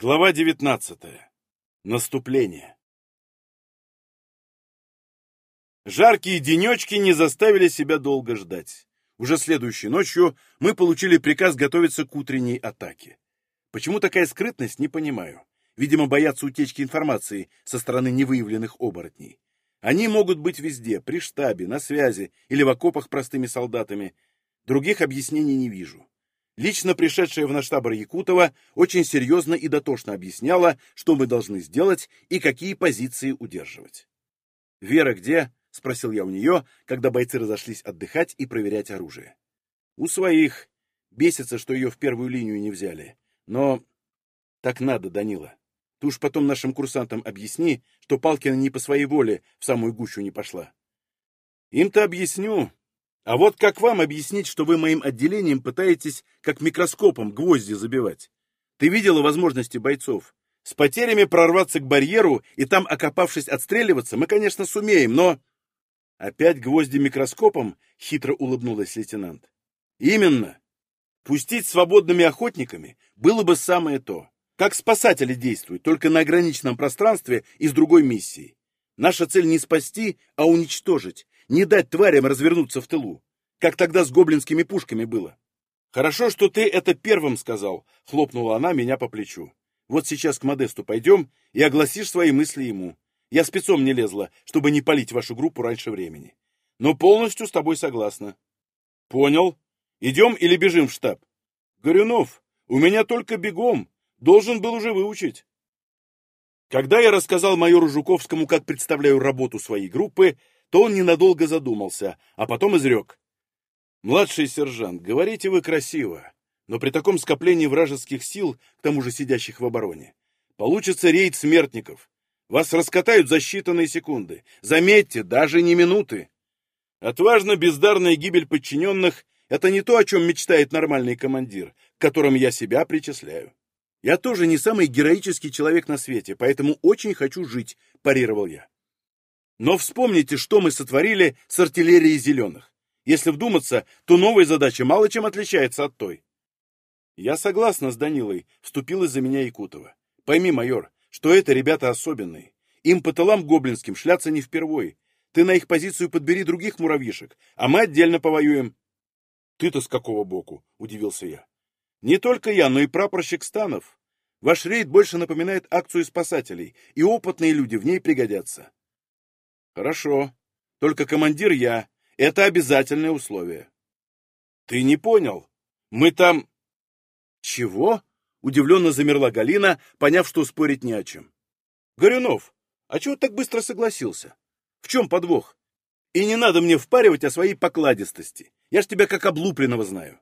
Глава 19. Наступление. Жаркие денечки не заставили себя долго ждать. Уже следующей ночью мы получили приказ готовиться к утренней атаке. Почему такая скрытность, не понимаю. Видимо, боятся утечки информации со стороны невыявленных оборотней. Они могут быть везде, при штабе, на связи или в окопах простыми солдатами. Других объяснений не вижу. Лично пришедшая в наш штаб Якутова очень серьезно и дотошно объясняла, что мы должны сделать и какие позиции удерживать. «Вера где?» — спросил я у нее, когда бойцы разошлись отдыхать и проверять оружие. «У своих. Бесится, что ее в первую линию не взяли. Но так надо, Данила. Ты уж потом нашим курсантам объясни, что Палкина не по своей воле в самую гущу не пошла». «Им-то объясню, а вот как вам объяснить, что вы моим отделением пытаетесь как микроскопом гвозди забивать? Ты видела возможности бойцов? С потерями прорваться к барьеру и там, окопавшись, отстреливаться, мы, конечно, сумеем, но... Опять гвозди микроскопом? Хитро улыбнулась лейтенант. Именно. Пустить свободными охотниками было бы самое то. Как спасатели действуют, только на ограниченном пространстве и с другой миссией. Наша цель не спасти, а уничтожить, не дать тварям развернуться в тылу, как тогда с гоблинскими пушками было. Хорошо, что ты это первым сказал, хлопнула она меня по плечу. Вот сейчас к Модесту пойдем и огласишь свои мысли ему. Я спецом не лезла, чтобы не палить вашу группу раньше времени. Но полностью с тобой согласна. Понял. Идем или бежим в штаб? Горюнов, у меня только бегом. Должен был уже выучить. Когда я рассказал майору Жуковскому, как представляю работу своей группы, то он ненадолго задумался, а потом изрек. «Младший сержант, говорите вы красиво, но при таком скоплении вражеских сил, к тому же сидящих в обороне, получится рейд смертников. Вас раскатают за считанные секунды. Заметьте, даже не минуты. Отважно бездарная гибель подчиненных — это не то, о чем мечтает нормальный командир, к которым я себя причисляю. Я тоже не самый героический человек на свете, поэтому очень хочу жить, парировал я. Но вспомните, что мы сотворили с артиллерией зеленых. Если вдуматься, то новая задача мало чем отличается от той. Я согласна с Данилой, вступила за меня Якутова. Пойми, майор, что это ребята особенные. Им по тылам гоблинским шляться не впервой. Ты на их позицию подбери других муравьишек, а мы отдельно повоюем. Ты-то с какого боку? Удивился я. Не только я, но и прапорщик Станов. Ваш рейд больше напоминает акцию спасателей, и опытные люди в ней пригодятся. Хорошо. Только командир я. Это обязательное условие. Ты не понял. Мы там... Чего? Удивленно замерла Галина, поняв, что спорить не о чем. Горюнов, а чего так быстро согласился? В чем подвох? И не надо мне впаривать о своей покладистости. Я ж тебя как облупленного знаю.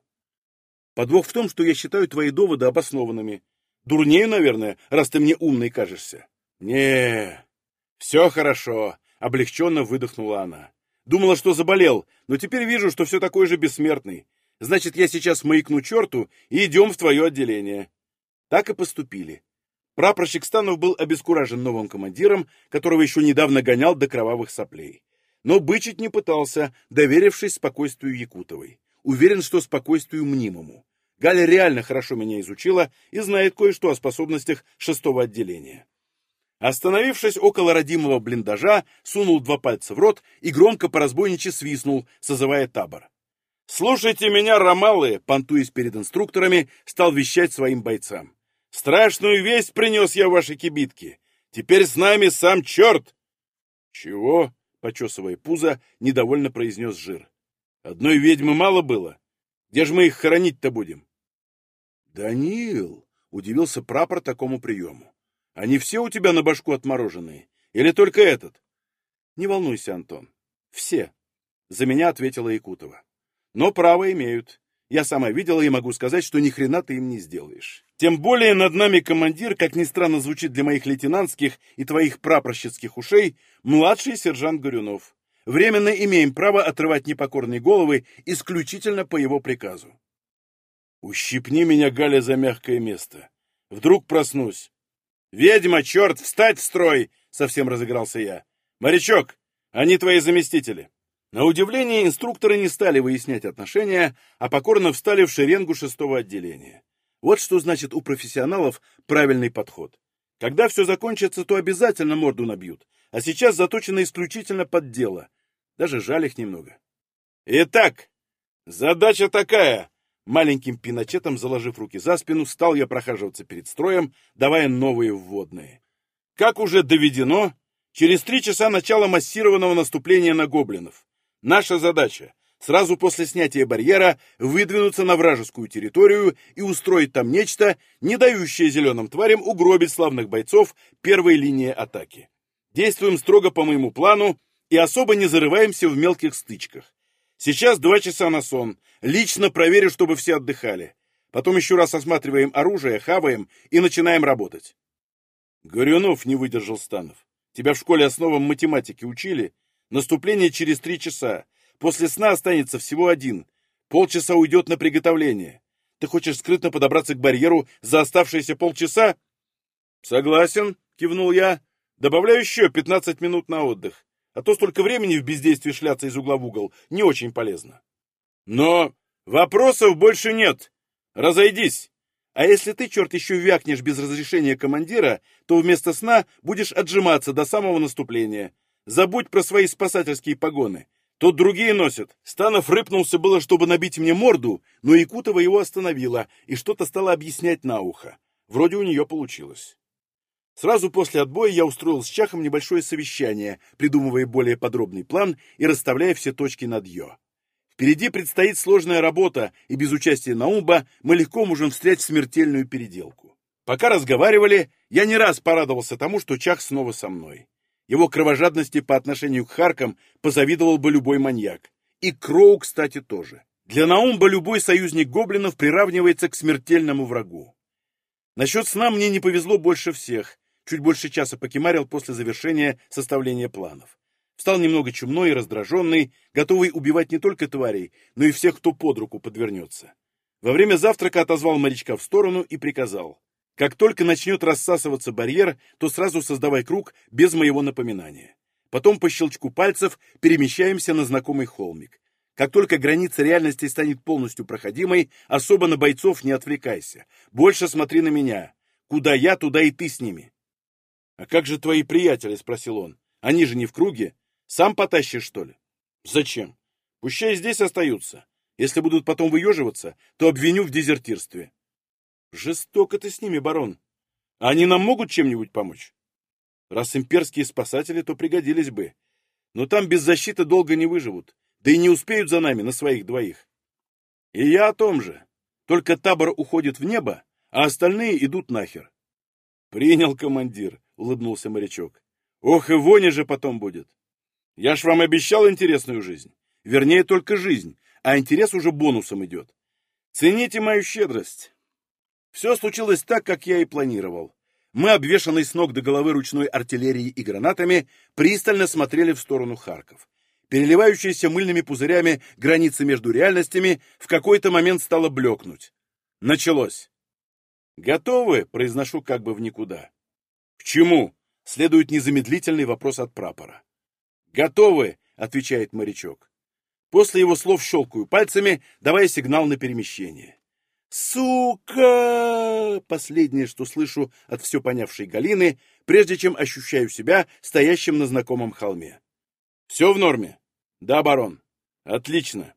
Подвох в том, что я считаю твои доводы обоснованными. Дурнею, наверное, раз ты мне умный кажешься. не все хорошо. Облегченно выдохнула она. Думала, что заболел, но теперь вижу, что все такой же бессмертный. Значит, я сейчас маякну черту и идем в твое отделение. Так и поступили. Прапорщик Станов был обескуражен новым командиром, которого еще недавно гонял до кровавых соплей. Но бычить не пытался, доверившись спокойствию Якутовой. Уверен, что спокойствию мнимому. Галя реально хорошо меня изучила и знает кое-что о способностях шестого отделения. Остановившись около родимого блиндажа, сунул два пальца в рот и громко по разбойниче свистнул, созывая табор. «Слушайте меня, ромалы!» — понтуясь перед инструкторами, стал вещать своим бойцам. «Страшную весть принес я ваши кибитки! Теперь с нами сам черт!» «Чего?» — почесывая пузо, недовольно произнес Жир. «Одной ведьмы мало было? Где же мы их хоронить-то будем?» «Данил!» — удивился прапор такому приему. Они все у тебя на башку отмороженные? Или только этот? Не волнуйся, Антон. Все. За меня ответила Якутова. Но право имеют. Я сама видела и могу сказать, что ни хрена ты им не сделаешь. Тем более над нами командир, как ни странно звучит для моих лейтенантских и твоих прапорщицких ушей, младший сержант Горюнов. Временно имеем право отрывать непокорные головы исключительно по его приказу. Ущипни меня, Галя, за мягкое место. Вдруг проснусь. «Ведьма, черт, встать в строй!» — совсем разыгрался я. «Морячок, они твои заместители». На удивление инструкторы не стали выяснять отношения, а покорно встали в шеренгу шестого отделения. Вот что значит у профессионалов правильный подход. Когда все закончится, то обязательно морду набьют, а сейчас заточено исключительно под дело. Даже жаль их немного. Итак, задача такая. Маленьким пиночетом, заложив руки за спину, стал я прохаживаться перед строем, давая новые вводные. Как уже доведено, через три часа начала массированного наступления на гоблинов. Наша задача сразу после снятия барьера выдвинуться на вражескую территорию и устроить там нечто, не дающее зеленым тварям угробить славных бойцов первой линии атаки. Действуем строго по моему плану и особо не зарываемся в мелких стычках. Сейчас два часа на сон. Лично проверю, чтобы все отдыхали. Потом еще раз осматриваем оружие, хаваем и начинаем работать. Горюнов не выдержал Станов. Тебя в школе основам математики учили? Наступление через три часа. После сна останется всего один. Полчаса уйдет на приготовление. Ты хочешь скрытно подобраться к барьеру за оставшиеся полчаса? Согласен, кивнул я. Добавляю еще 15 минут на отдых. А то столько времени в бездействии шляться из угла в угол не очень полезно. Но вопросов больше нет. Разойдись. А если ты, черт, еще вякнешь без разрешения командира, то вместо сна будешь отжиматься до самого наступления. Забудь про свои спасательские погоны. Тут другие носят. Станов рыпнулся было, чтобы набить мне морду, но Якутова его остановила и что-то стала объяснять на ухо. Вроде у нее получилось. Сразу после отбоя я устроил с Чахом небольшое совещание, придумывая более подробный план и расставляя все точки над «ё». Впереди предстоит сложная работа, и без участия Наумба мы легко можем встретить смертельную переделку. Пока разговаривали, я не раз порадовался тому, что Чах снова со мной. Его кровожадности по отношению к Харкам позавидовал бы любой маньяк. И Кроу, кстати, тоже. Для Наумба любой союзник гоблинов приравнивается к смертельному врагу. Насчет сна мне не повезло больше всех. Чуть больше часа покемарил после завершения составления планов. Встал немного чумной и раздраженный, готовый убивать не только тварей, но и всех, кто под руку подвернется. Во время завтрака отозвал морячка в сторону и приказал. Как только начнет рассасываться барьер, то сразу создавай круг без моего напоминания. Потом по щелчку пальцев перемещаемся на знакомый холмик. Как только граница реальности станет полностью проходимой, особо на бойцов не отвлекайся. Больше смотри на меня. Куда я, туда и ты с ними. — А как же твои приятели? — спросил он. — Они же не в круге. Сам потащишь, что ли? — Зачем? Пущай здесь остаются. Если будут потом выеживаться, то обвиню в дезертирстве. Жестоко ты с ними, барон. Они нам могут чем-нибудь помочь? Раз имперские спасатели, то пригодились бы. Но там без защиты долго не выживут, да и не успеют за нами на своих двоих. И я о том же. Только табор уходит в небо, а остальные идут нахер. Принял командир, улыбнулся морячок. Ох, и вони же потом будет. Я ж вам обещал интересную жизнь. Вернее, только жизнь, а интерес уже бонусом идет. Цените мою щедрость. Все случилось так, как я и планировал. Мы, обвешанные с ног до головы ручной артиллерией и гранатами, пристально смотрели в сторону Харков. Переливающаяся мыльными пузырями граница между реальностями в какой-то момент стала блекнуть. Началось. «Готовы?» — произношу как бы в никуда. «К чему?» — следует незамедлительный вопрос от прапора. «Готовы!» — отвечает морячок. После его слов щелкаю пальцами, давая сигнал на перемещение. «Сука!» — последнее, что слышу от все понявшей Галины, прежде чем ощущаю себя стоящим на знакомом холме. «Все в норме?» «Да, барон». «Отлично.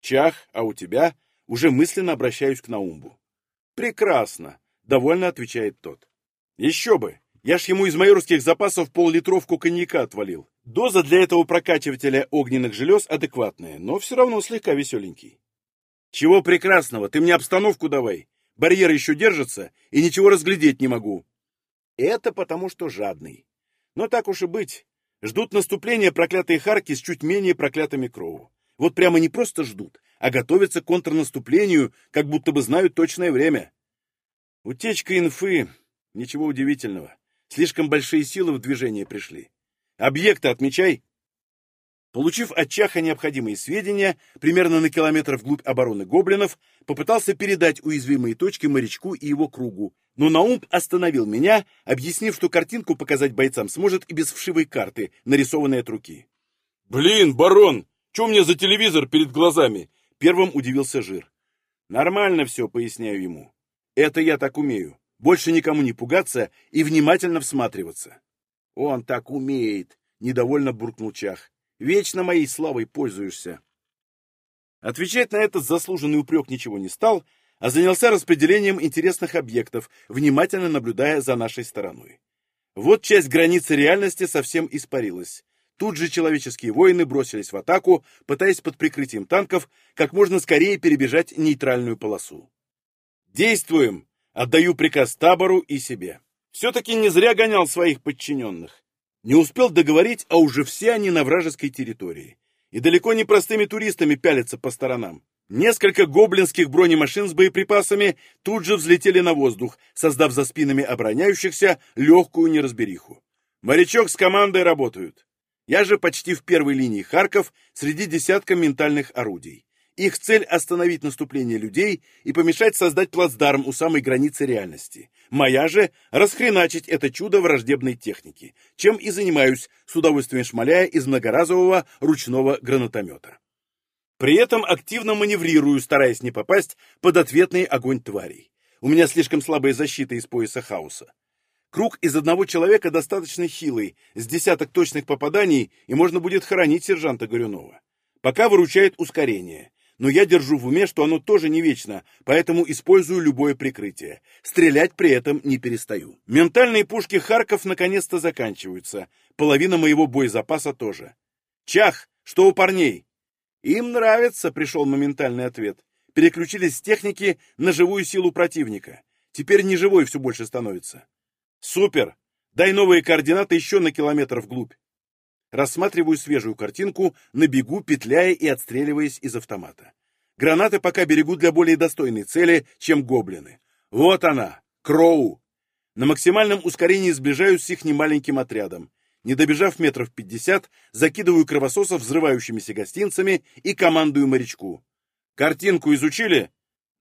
Чах, а у тебя?» Уже мысленно обращаюсь к Наумбу. «Прекрасно», — довольно отвечает тот. «Еще бы! Я ж ему из майорских запасов пол-литровку коньяка отвалил. Доза для этого прокачивателя огненных желез адекватная, но все равно слегка веселенький. Чего прекрасного, ты мне обстановку давай. Барьер еще держится, и ничего разглядеть не могу. Это потому, что жадный. Но так уж и быть. Ждут наступления проклятые Харки с чуть менее проклятыми Кроу. Вот прямо не просто ждут, а готовятся к контрнаступлению, как будто бы знают точное время. Утечка инфы. Ничего удивительного. Слишком большие силы в движение пришли. Объекты отмечай. Получив от Чаха необходимые сведения, примерно на километр вглубь обороны гоблинов, попытался передать уязвимые точки морячку и его кругу, но Наумб остановил меня, объяснив, что картинку показать бойцам сможет и без вшивой карты, нарисованной от руки. «Блин, барон, что мне за телевизор перед глазами?» Первым удивился Жир. «Нормально все», — поясняю ему. Это я так умею. Больше никому не пугаться и внимательно всматриваться. Он так умеет, недовольно буркнул Чах. Вечно моей славой пользуешься. Отвечать на этот заслуженный упрек ничего не стал, а занялся распределением интересных объектов, внимательно наблюдая за нашей стороной. Вот часть границы реальности совсем испарилась. Тут же человеческие воины бросились в атаку, пытаясь под прикрытием танков как можно скорее перебежать нейтральную полосу. «Действуем!» — отдаю приказ табору и себе. Все-таки не зря гонял своих подчиненных. Не успел договорить, а уже все они на вражеской территории. И далеко не простыми туристами пялятся по сторонам. Несколько гоблинских бронемашин с боеприпасами тут же взлетели на воздух, создав за спинами обороняющихся легкую неразбериху. Морячок с командой работают. Я же почти в первой линии Харков среди десятка ментальных орудий. Их цель – остановить наступление людей и помешать создать плацдарм у самой границы реальности. Моя же – расхреначить это чудо враждебной техники, чем и занимаюсь, с удовольствием шмаляя из многоразового ручного гранатомета. При этом активно маневрирую, стараясь не попасть под ответный огонь тварей. У меня слишком слабая защита из пояса хаоса. Круг из одного человека достаточно хилый, с десяток точных попаданий, и можно будет хоронить сержанта Горюнова. Пока выручает ускорение но я держу в уме, что оно тоже не вечно, поэтому использую любое прикрытие. Стрелять при этом не перестаю. Ментальные пушки Харков наконец-то заканчиваются. Половина моего боезапаса тоже. Чах, что у парней? Им нравится, пришел моментальный ответ. Переключились с техники на живую силу противника. Теперь не живой все больше становится. Супер! Дай новые координаты еще на километр вглубь. Рассматриваю свежую картинку, на бегу, петляя и отстреливаясь из автомата. Гранаты пока берегу для более достойной цели, чем гоблины. Вот она, Кроу. На максимальном ускорении сближаюсь с их немаленьким отрядом. Не добежав метров пятьдесят, закидываю кровососов взрывающимися гостинцами и командую морячку. «Картинку изучили?»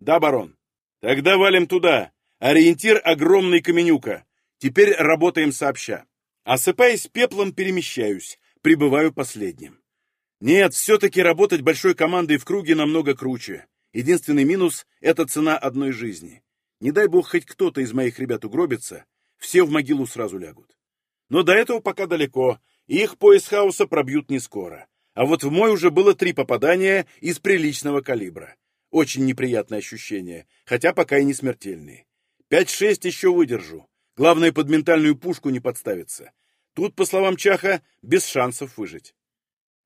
«Да, барон». «Тогда валим туда. Ориентир — огромный каменюка. Теперь работаем сообща». Осыпаясь пеплом, перемещаюсь прибываю последним. Нет, все-таки работать большой командой в круге намного круче. Единственный минус — это цена одной жизни. Не дай бог хоть кто-то из моих ребят угробится, все в могилу сразу лягут. Но до этого пока далеко, их пояс хаоса пробьют не скоро. А вот в мой уже было три попадания из приличного калибра. Очень неприятное ощущение, хотя пока и не смертельные. Пять-шесть еще выдержу. Главное, под ментальную пушку не подставиться. Тут, по словам Чаха, без шансов выжить.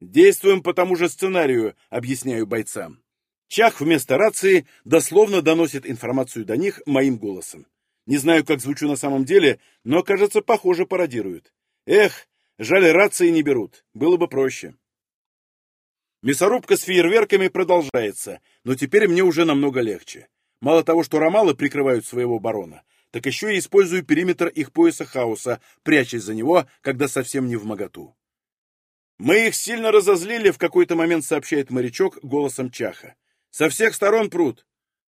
Действуем по тому же сценарию, объясняю бойцам. Чах вместо рации дословно доносит информацию до них моим голосом. Не знаю, как звучу на самом деле, но, кажется, похоже пародируют. Эх, жаль, рации не берут, было бы проще. Мясорубка с фейерверками продолжается, но теперь мне уже намного легче. Мало того, что ромалы прикрывают своего барона, так еще и использую периметр их пояса хаоса, прячась за него, когда совсем не в моготу. «Мы их сильно разозлили», — в какой-то момент сообщает морячок голосом Чаха. «Со всех сторон прут».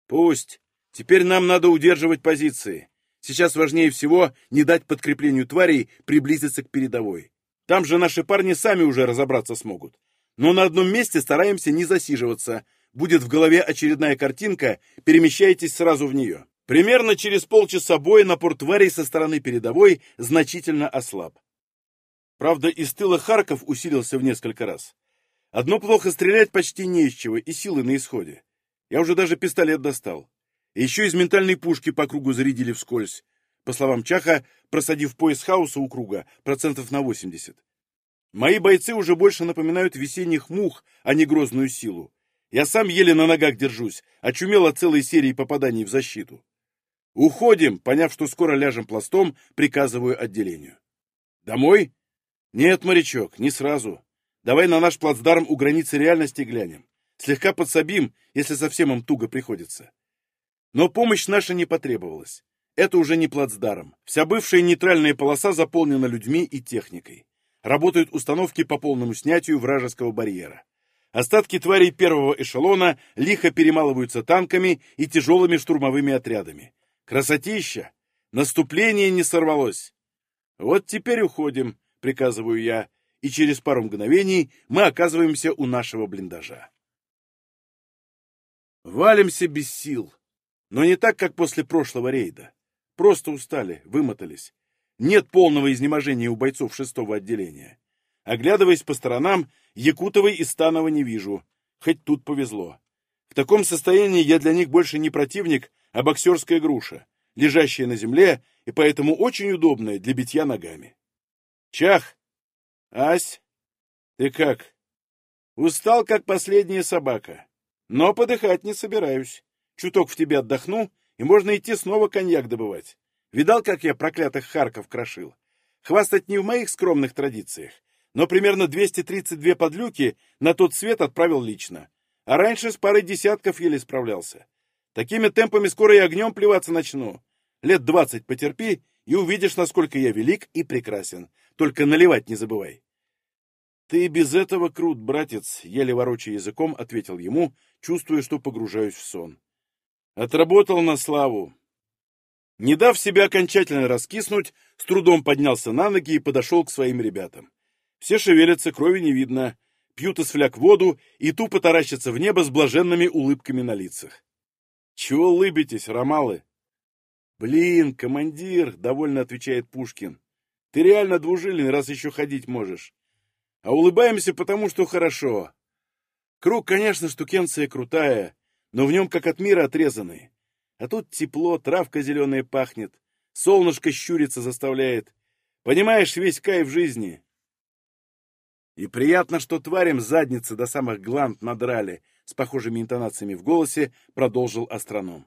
«Пусть. Теперь нам надо удерживать позиции. Сейчас важнее всего не дать подкреплению тварей приблизиться к передовой. Там же наши парни сами уже разобраться смогут. Но на одном месте стараемся не засиживаться. Будет в голове очередная картинка, перемещайтесь сразу в нее. Примерно через полчаса боя напор тварей со стороны передовой значительно ослаб. Правда, из тыла Харков усилился в несколько раз. Одно плохо стрелять почти не из чего, и силы на исходе. Я уже даже пистолет достал. Еще из ментальной пушки по кругу зарядили вскользь. По словам Чаха, просадив пояс хаоса у круга процентов на 80. Мои бойцы уже больше напоминают весенних мух, а не грозную силу. Я сам еле на ногах держусь, очумел от целой серии попаданий в защиту. «Уходим!» Поняв, что скоро ляжем пластом, приказываю отделению. «Домой?» «Нет, морячок, не сразу. Давай на наш плацдарм у границы реальности глянем. Слегка подсобим, если совсем им туго приходится». Но помощь наша не потребовалась. Это уже не плацдарм. Вся бывшая нейтральная полоса заполнена людьми и техникой. Работают установки по полному снятию вражеского барьера. Остатки тварей первого эшелона лихо перемалываются танками и тяжелыми штурмовыми отрядами. Красотища! Наступление не сорвалось. Вот теперь уходим, приказываю я, и через пару мгновений мы оказываемся у нашего блиндажа. Валимся без сил. Но не так, как после прошлого рейда. Просто устали, вымотались. Нет полного изнеможения у бойцов шестого отделения. Оглядываясь по сторонам, Якутовой и Станова не вижу. Хоть тут повезло. В таком состоянии я для них больше не противник, а боксерская груша, лежащая на земле и поэтому очень удобная для битья ногами. Чах! Ась! Ты как? Устал, как последняя собака. Но подыхать не собираюсь. Чуток в тебе отдохну, и можно идти снова коньяк добывать. Видал, как я проклятых Харков крошил? Хвастать не в моих скромных традициях, но примерно 232 подлюки на тот свет отправил лично. А раньше с парой десятков еле справлялся. Такими темпами скоро и огнем плеваться начну. Лет двадцать потерпи, и увидишь, насколько я велик и прекрасен. Только наливать не забывай. Ты без этого крут, братец, еле ворочая языком, ответил ему, чувствуя, что погружаюсь в сон. Отработал на славу. Не дав себя окончательно раскиснуть, с трудом поднялся на ноги и подошел к своим ребятам. Все шевелятся, крови не видно, пьют из фляг воду и тупо таращатся в небо с блаженными улыбками на лицах. Чего улыбитесь, ромалы? Блин, командир, довольно отвечает Пушкин. Ты реально двужилин, раз еще ходить можешь. А улыбаемся, потому что хорошо. Круг, конечно, штукенция крутая, но в нем как от мира отрезанный. А тут тепло, травка зеленая пахнет, солнышко щуриться заставляет. Понимаешь, весь кайф жизни. И приятно, что тварям задницы до самых гланд надрали, с похожими интонациями в голосе продолжил астроном.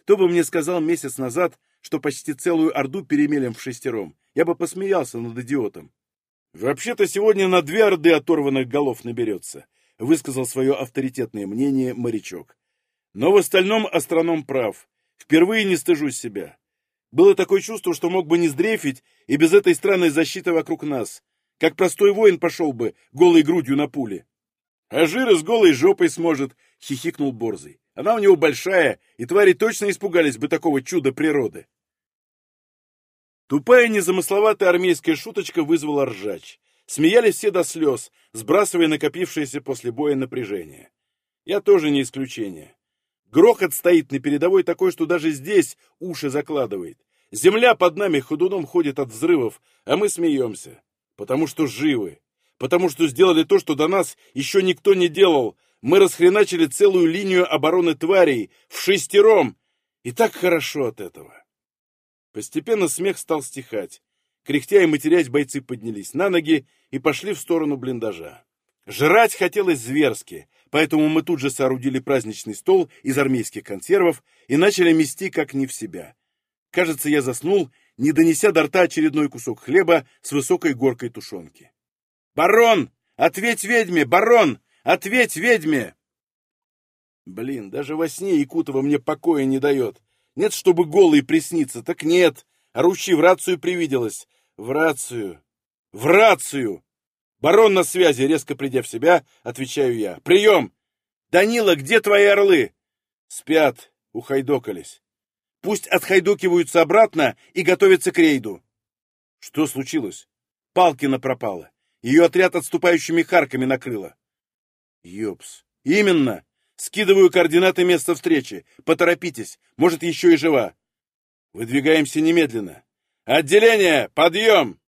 Кто бы мне сказал месяц назад, что почти целую орду перемелем в шестером, я бы посмеялся над идиотом. Вообще-то сегодня на две орды оторванных голов наберется, высказал свое авторитетное мнение морячок. Но в остальном астроном прав. Впервые не стыжусь себя. Было такое чувство, что мог бы не сдрефить и без этой странной защиты вокруг нас. Как простой воин пошел бы, голой грудью на пуле. А жира с голой жопой сможет, хихикнул Борзый. Она у него большая, и твари точно испугались бы такого чуда природы. Тупая незамысловатая армейская шуточка вызвала ржач. Смеялись все до слез, сбрасывая накопившееся после боя напряжение. Я тоже не исключение. Грохот стоит на передовой такой, что даже здесь уши закладывает. Земля под нами ходуном ходит от взрывов, а мы смеемся. Потому что живы. Потому что сделали то, что до нас еще никто не делал. Мы расхреначили целую линию обороны тварей. В шестером. И так хорошо от этого. Постепенно смех стал стихать. Кряхтя и матерясь, бойцы поднялись на ноги и пошли в сторону блиндажа. Жрать хотелось зверски, поэтому мы тут же соорудили праздничный стол из армейских консервов и начали мести как не в себя. Кажется, я заснул, не донеся до рта очередной кусок хлеба с высокой горкой тушенки. «Барон! Ответь ведьме! Барон! Ответь ведьме!» Блин, даже во сне Якутова мне покоя не дает. Нет, чтобы голый присниться, так нет. Орущий в рацию привиделось. В рацию. В рацию! «Барон на связи!» — резко придя в себя, отвечаю я. «Прием! Данила, где твои орлы?» «Спят, ухайдокались. Пусть отхайдокиваются обратно и готовятся к рейду». «Что случилось?» «Палкина пропала. Ее отряд отступающими харками накрыло». «Ёпс! Именно! Скидываю координаты места встречи. Поторопитесь, может, еще и жива». «Выдвигаемся немедленно. Отделение, подъем!»